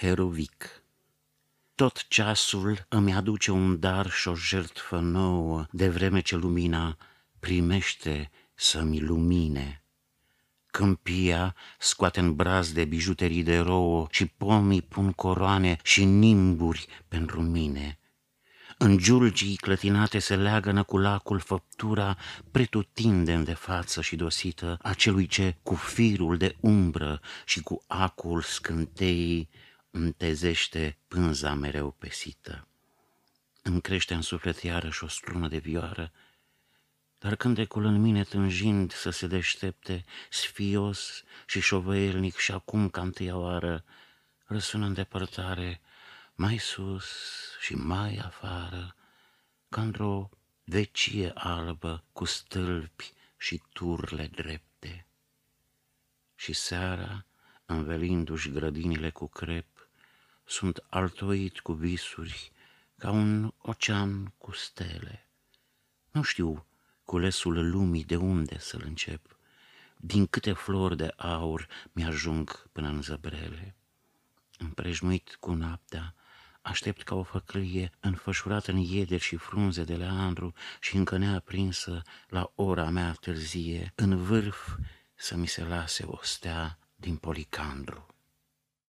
Herovic Tot ceasul îmi aduce un dar și o jertfă nouă, de vreme ce lumina primește să-mi lumine. Câmpia scoate în braz de bijuterii de rouă și pomii pun coroane și nimburi pentru mine. În giulgii clătinate se leagănă cu lacul făptura pretutindem de față și dosită a celui ce cu firul de umbră și cu acul scânteii întezește pânza mereu pesită. Îmi crește în suflet iarăși o strună de vioară, dar cântecul în mine tânjind să se deștepte, sfios și șovăielnic și acum ca întâia oară, răsună în depărtare, mai sus și mai afară, ca într-o vecie albă cu stâlpi și turle drepte. Și seara, învelindu-și grădinile cu crep, sunt altoit cu visuri ca un ocean cu stele. Nu știu culesul lumii de unde să-l încep, din câte flori de aur mi-ajung până în zăbrele. Împrejmuit cu noaptea, Aștept ca o făclie înfășurată în iederi și frunze de leandru și încă neaprinsă la ora mea târzie, în vârf să mi se lase o stea din policandru.